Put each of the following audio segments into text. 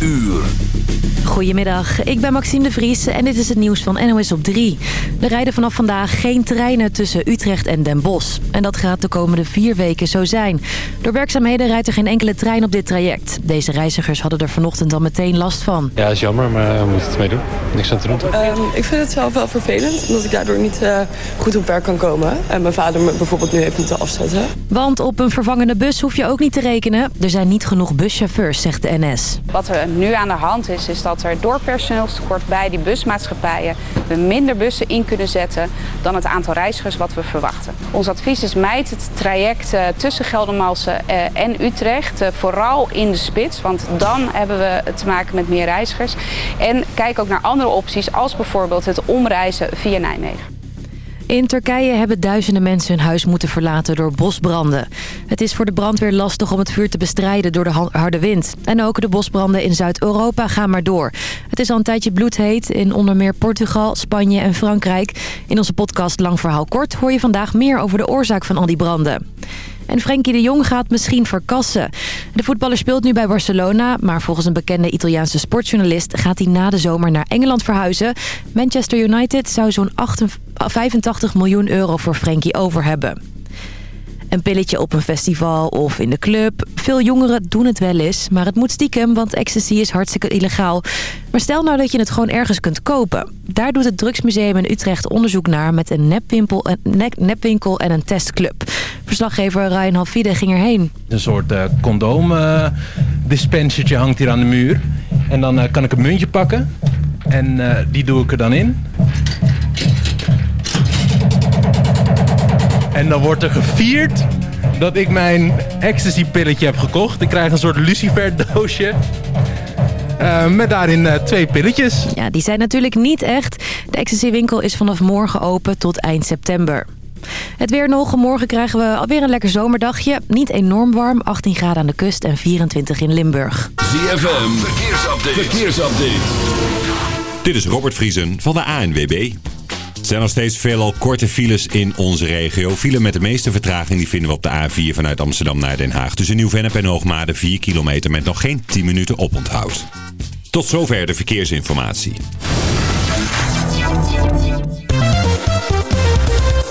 uur. Goedemiddag, ik ben Maxime de Vries en dit is het nieuws van NOS op 3. Er rijden vanaf vandaag geen treinen tussen Utrecht en Den Bosch. En dat gaat de komende vier weken zo zijn. Door werkzaamheden rijdt er geen enkele trein op dit traject. Deze reizigers hadden er vanochtend al meteen last van. Ja, is jammer, maar we moeten het mee doen. Niks aan te doen. Um, ik vind het zelf wel vervelend, omdat ik daardoor niet uh, goed op werk kan komen. En mijn vader me bijvoorbeeld nu heeft moeten afzetten. Want op een vervangende bus hoef je ook niet te rekenen. Er zijn niet genoeg buschauffeurs, zegt de NS. Wat er nu aan de hand is, is dat er door personeelstekort bij die busmaatschappijen we minder bussen in kunnen zetten dan het aantal reizigers wat we verwachten. Ons advies is mijt het traject uh, tussen Geldermalsen uh, en Utrecht, vooral in de spits, want dan hebben we te maken met meer reizigers. En kijk ook naar andere opties als bijvoorbeeld het omreizen via Nijmegen. In Turkije hebben duizenden mensen hun huis moeten verlaten door bosbranden. Het is voor de brandweer lastig om het vuur te bestrijden door de harde wind. En ook de bosbranden in Zuid-Europa gaan maar door. Het is al een tijdje bloedheet in onder meer Portugal, Spanje en Frankrijk. In onze podcast Lang Verhaal Kort hoor je vandaag meer over de oorzaak van al die branden. En Frenkie de Jong gaat misschien verkassen. De voetballer speelt nu bij Barcelona... maar volgens een bekende Italiaanse sportjournalist... gaat hij na de zomer naar Engeland verhuizen. Manchester United zou zo'n 85 miljoen euro voor Frenkie over hebben. Een pilletje op een festival of in de club. Veel jongeren doen het wel eens, maar het moet stiekem, want ecstasy is hartstikke illegaal. Maar stel nou dat je het gewoon ergens kunt kopen. Daar doet het Drugsmuseum in Utrecht onderzoek naar met een nepwinkel, en een testclub. Verslaggever Ryan Halfide ging erheen. Een soort uh, condoom uh, dispensertje hangt hier aan de muur. En dan uh, kan ik een muntje pakken. En die doe ik er dan in. En dan wordt er gevierd dat ik mijn ecstasy-pilletje heb gekocht. Ik krijg een soort lucifer-doosje. Uh, met daarin uh, twee pilletjes. Ja, die zijn natuurlijk niet echt. De ecstasy-winkel is vanaf morgen open tot eind september. Het weer nog. Morgen krijgen we alweer een lekker zomerdagje. Niet enorm warm. 18 graden aan de kust en 24 in Limburg. ZFM. Verkeersupdate. Verkeersupdate. Dit is Robert Vriesen van de ANWB. Er zijn nog steeds veelal korte files in onze regio. File met de meeste vertraging die vinden we op de A4 vanuit Amsterdam naar Den Haag. Tussen Nieuw-Vennep en Hoogmade 4 kilometer met nog geen 10 minuten oponthoud. Tot zover de verkeersinformatie.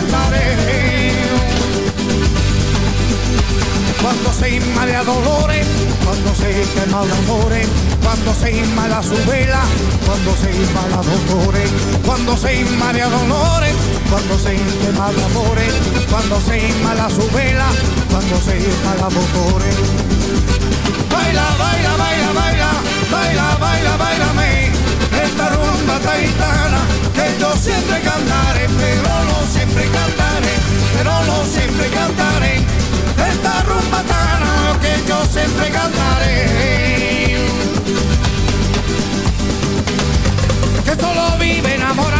cantaré. Cuando se inmala dolores, cuando se quema de amores, cuando se inmala su vela, cuando se inmala dolores, cuando se inmala dolores, cuando se quema de amores, cuando se inmala su vela, cuando se inmala dolores. Baila, baila, baila, baila, baila, baila, bailame, esta taitana, que yo siempre cantaré, pero no siempre cantaré, pero no siempre cantaré, esta rumba tana, que yo siempre cantaré. Que solo vive enamorarte.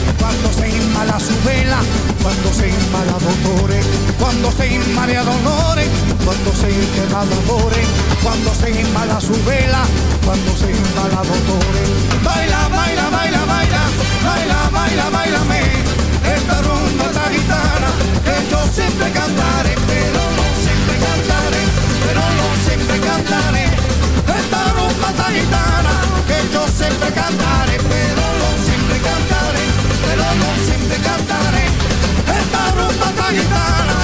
cuando se inmala su vela, cuando se inmala dolores, cuando se inmala dolores, cuando se de amores, cuando se inmala su vela, cuando se inmala dolores. Baila, baila, baila, baila, baila, baila, bailame, esta rumba esta gitana, que yo siempre cantaré, pero no siempre cantaré, pero no siempre cantaré, esta rumba esta gitana, que yo siempre cantaré, pero no siempre cantaré, siempre esta rumba esta gitana,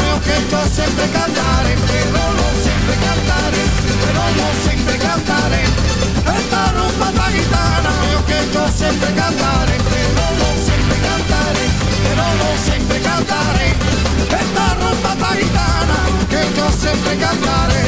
yo siempre cantaré, pero no siempre cantaré, pero no siempre cantaré, esta rumba esta gitana, que yo siempre cantaré, pero no siempre cantaré, pero no siempre cantaré, esta rumba esta gitana, que yo siempre cantaré.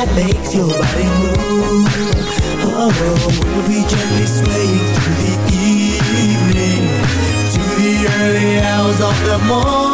That makes your body move. Oh, we'll be gently swaying through the evening To the early hours of the morning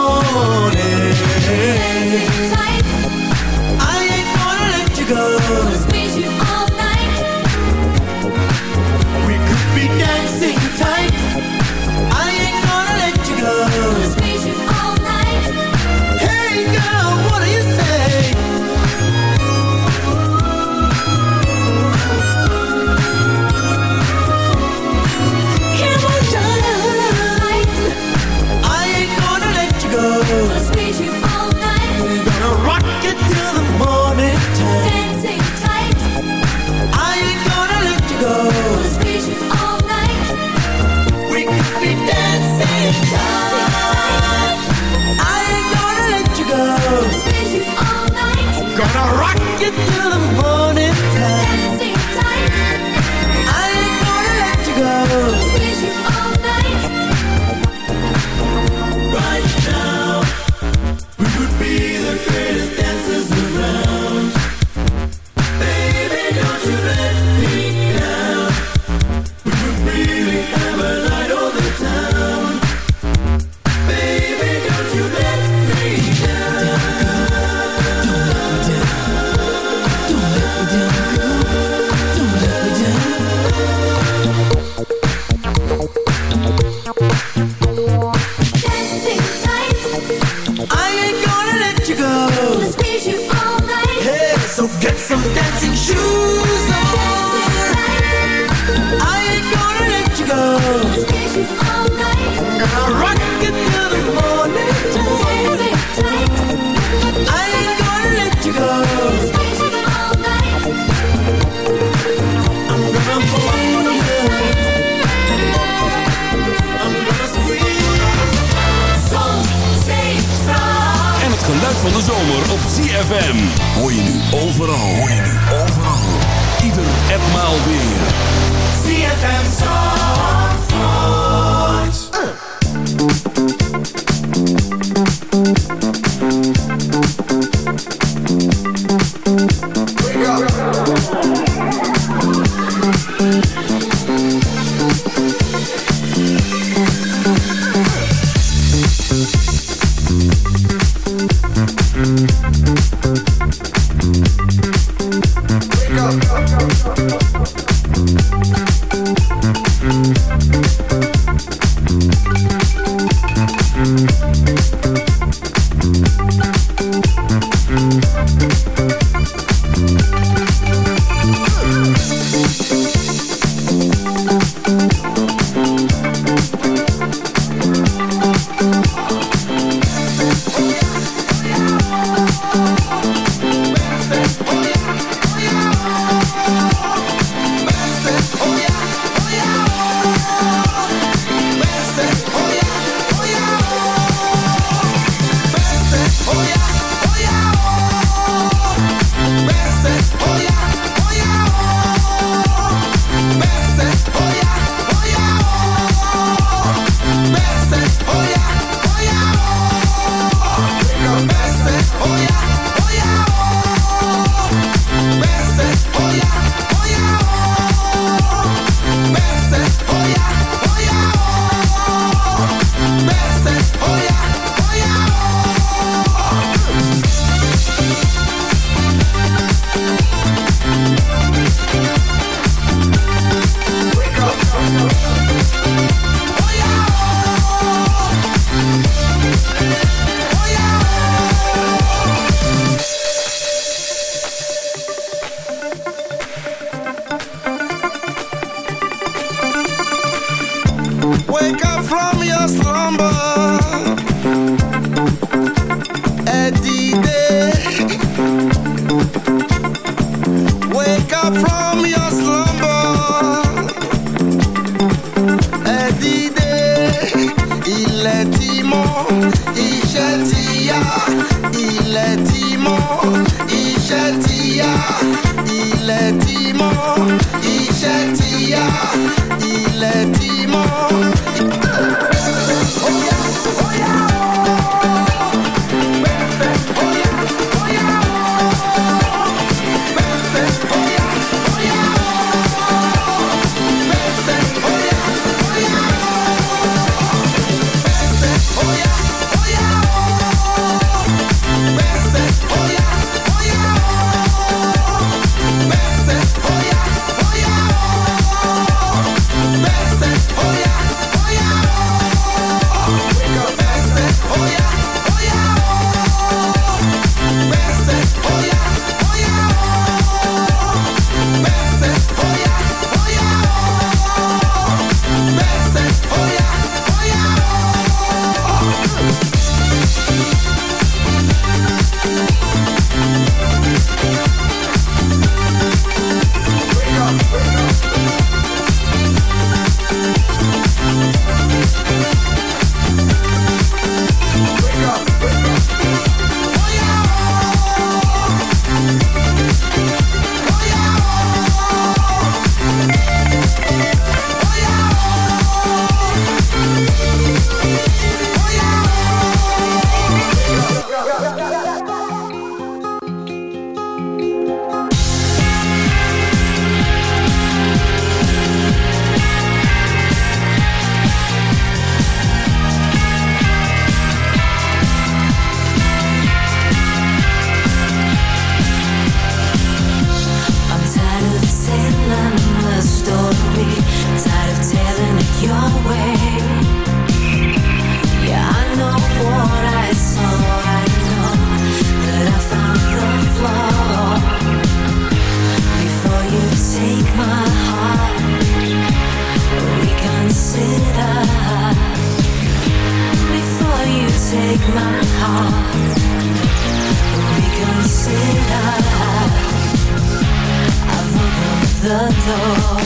the door.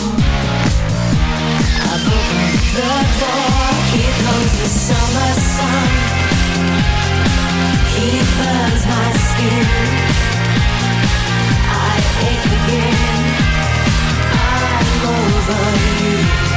I've opened the door. Here comes the summer sun. He burns my skin. I ache again. I'm over you.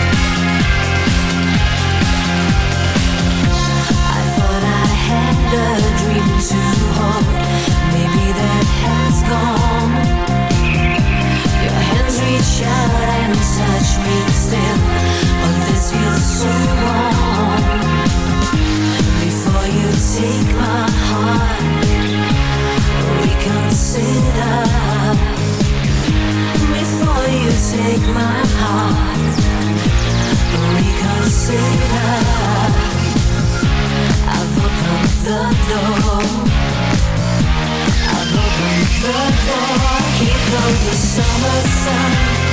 Here comes the summer sun.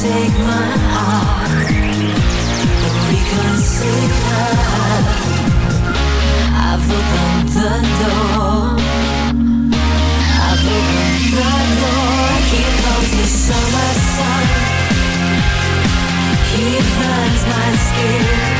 take my heart, reconsider. I've opened the door. I've opened the door. The summer sun. He burns my skin.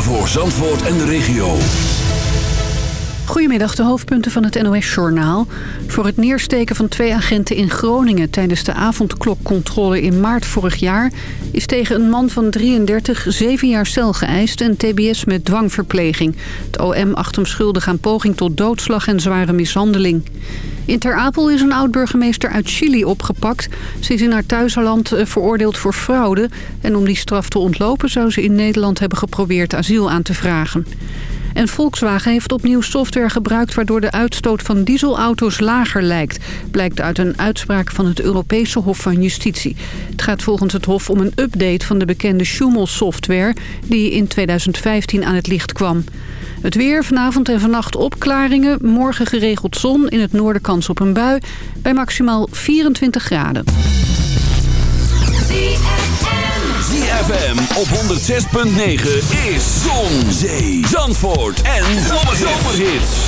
Voor Zandvoort en de regio. Goedemiddag, de hoofdpunten van het NOS-journaal. Voor het neersteken van twee agenten in Groningen... tijdens de avondklokcontrole in maart vorig jaar... is tegen een man van 33 zeven jaar cel geëist... en tbs met dwangverpleging. Het OM acht hem schuldig aan poging tot doodslag en zware mishandeling. In Ter Apel is een oud-burgemeester uit Chili opgepakt. Ze is in haar thuisland eh, veroordeeld voor fraude... en om die straf te ontlopen zou ze in Nederland hebben geprobeerd asiel aan te vragen. En Volkswagen heeft opnieuw software gebruikt... waardoor de uitstoot van dieselauto's lager lijkt. Blijkt uit een uitspraak van het Europese Hof van Justitie. Het gaat volgens het Hof om een update van de bekende Schumel-software... die in 2015 aan het licht kwam. Het weer, vanavond en vannacht opklaringen. Morgen geregeld zon, in het noorden kans op een bui. Bij maximaal 24 graden. ZFM op 106.9 is Zon, Zee, Zandvoort en Zomerhits.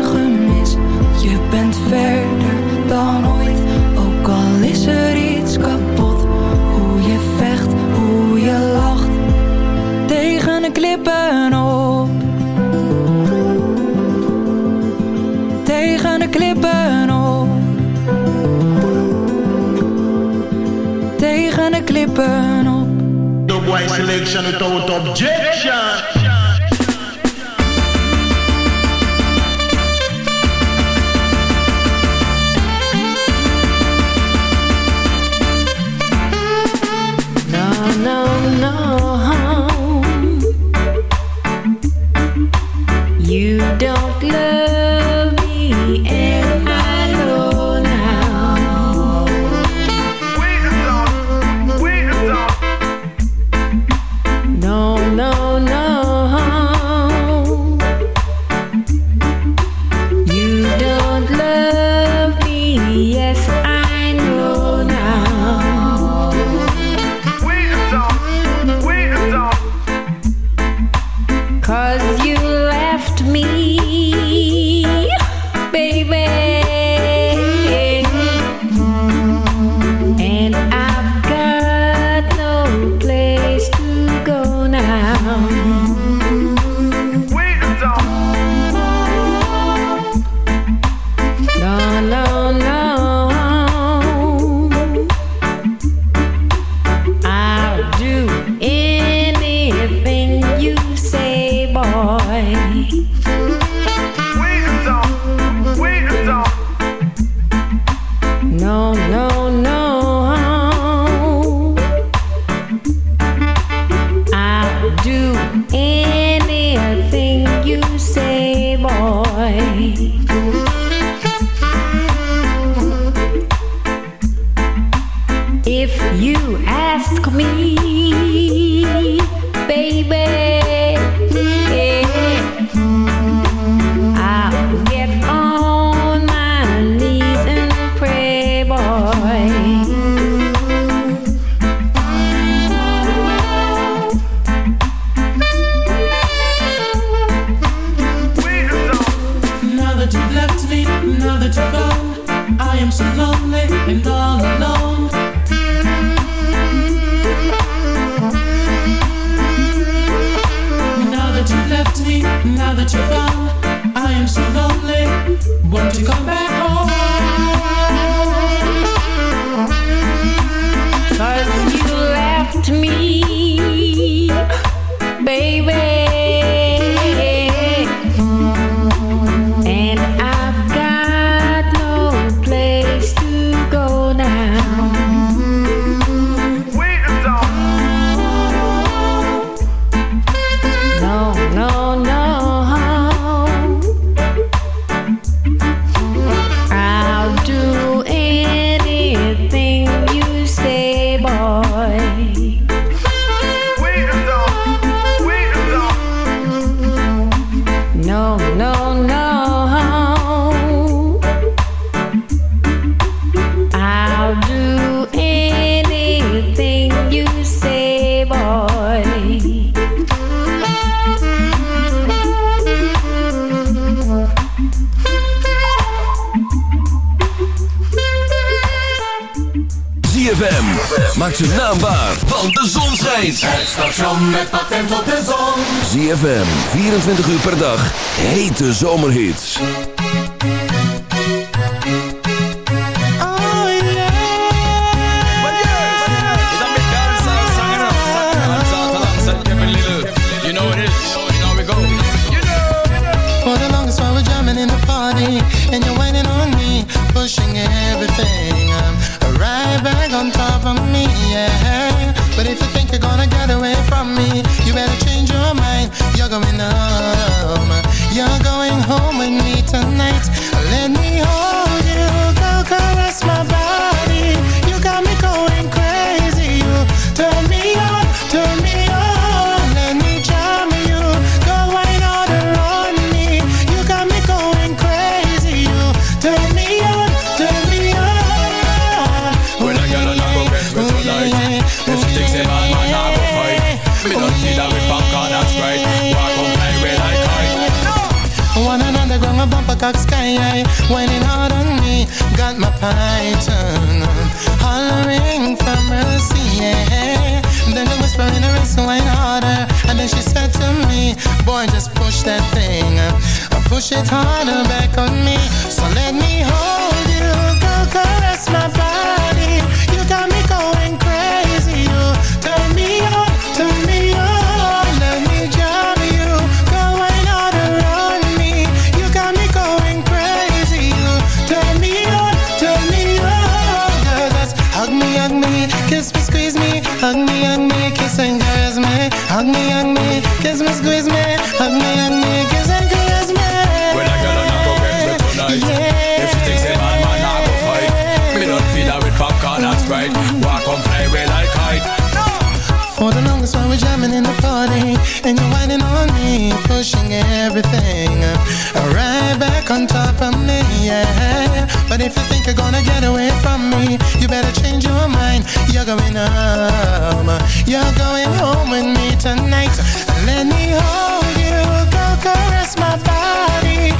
Klippen op. The boy selection without objection. So lonely and all alone. 24 uur per dag. Hete zomerhits. And you're waiting on me Pushing everything um, back on top of me, yeah But if you think you're gonna get away from me You better change your mind You're going home python Hollering for mercy, yeah. Then the whisper in her wrist, wine harder. And then she said to me, boy, just push that thing. Push it harder back on me. So let me hold Hug me, hug me, kiss me, squeeze me Hug me, hug me, kiss and caress me When I get on, I go get me tonight. If she thinks a man, man, I go fight. Me don't feed her with popcorn and Sprite. Walk on play with like kite. For the longest while we're jamming in the party And you're whining on me, pushing everything Right back on top of me, yeah But if you think you're gonna get away from me You better change your mind. You're going home. You're going home with me tonight. Let me hold you, go caress my body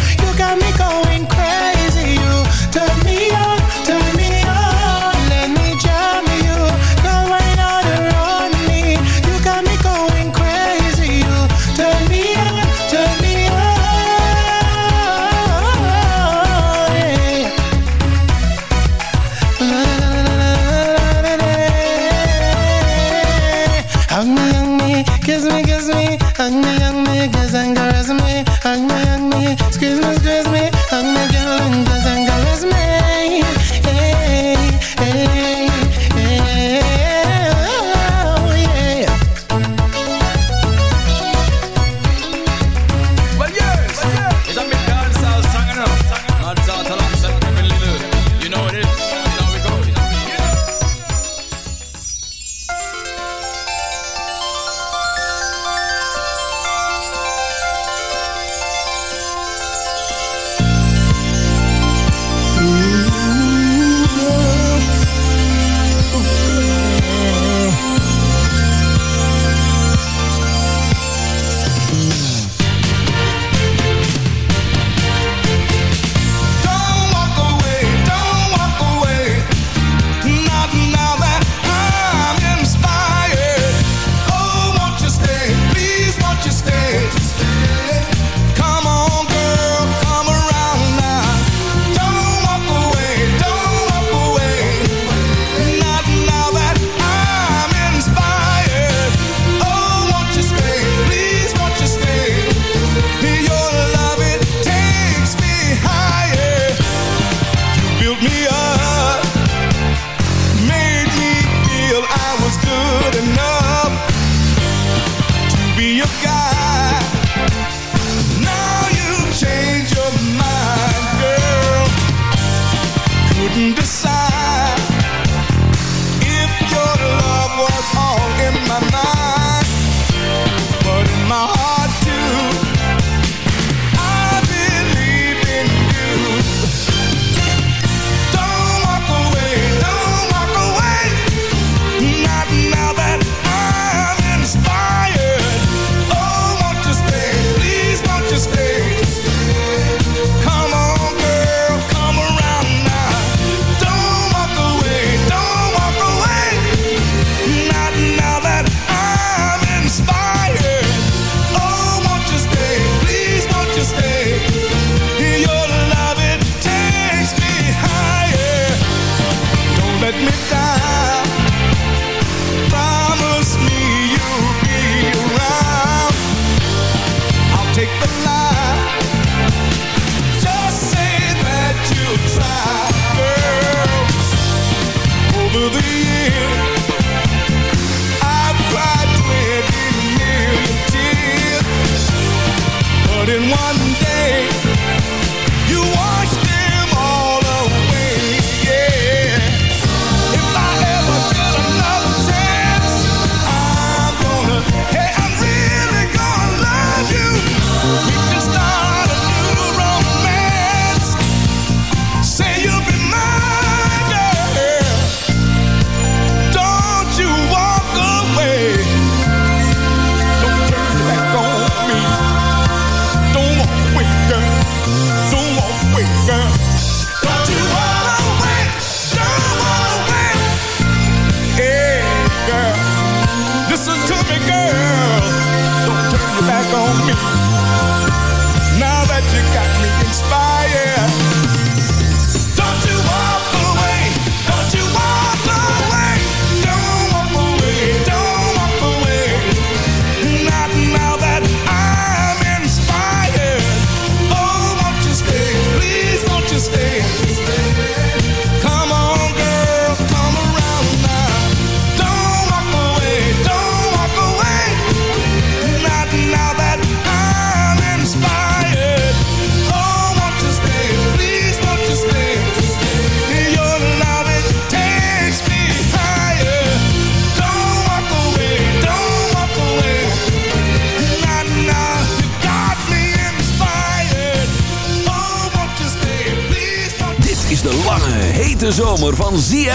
good.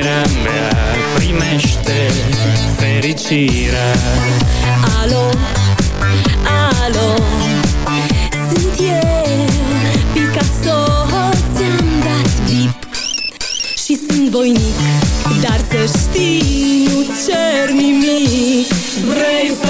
Iubirea mea primește fericirea. Alo, alo, sunt eu Picasso, ți-am dat bip. Și sunt voinic, dar să știi, nu cer nimic. Vrei să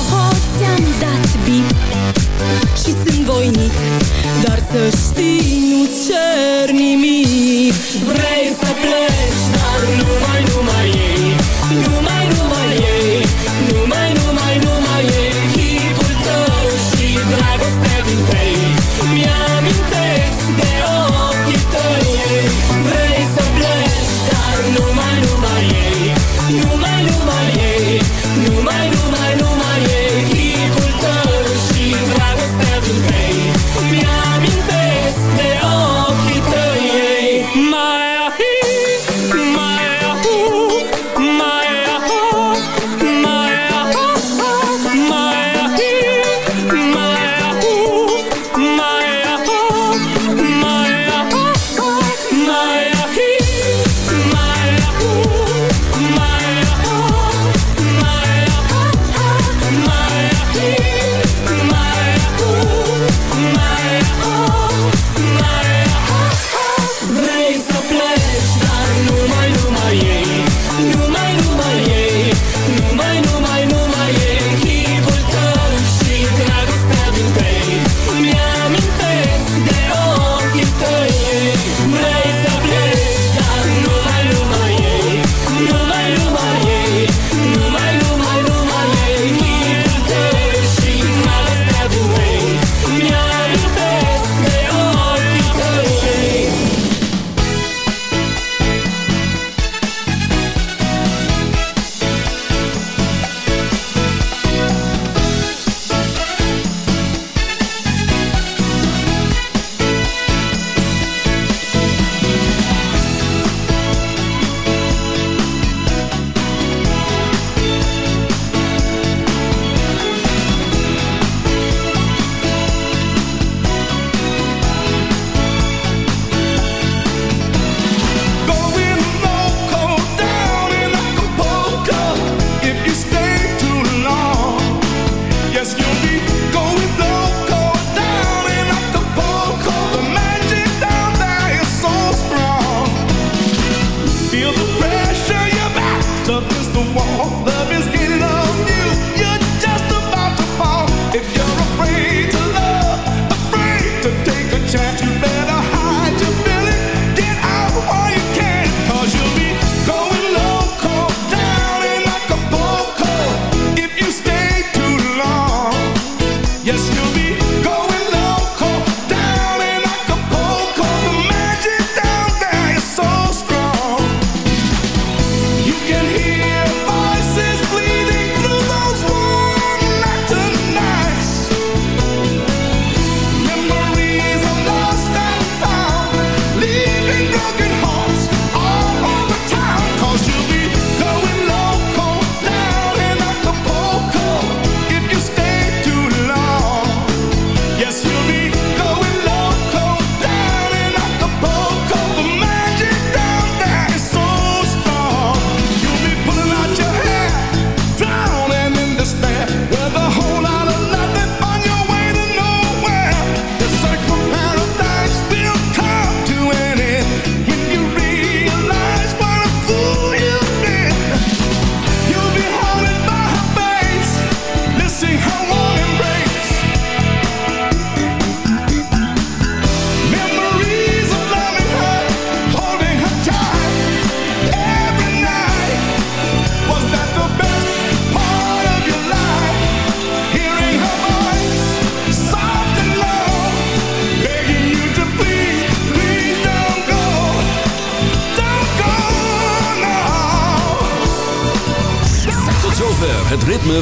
voinic Dar să știi, nu cer nimic. Vrei să pleci, dar nu mai nu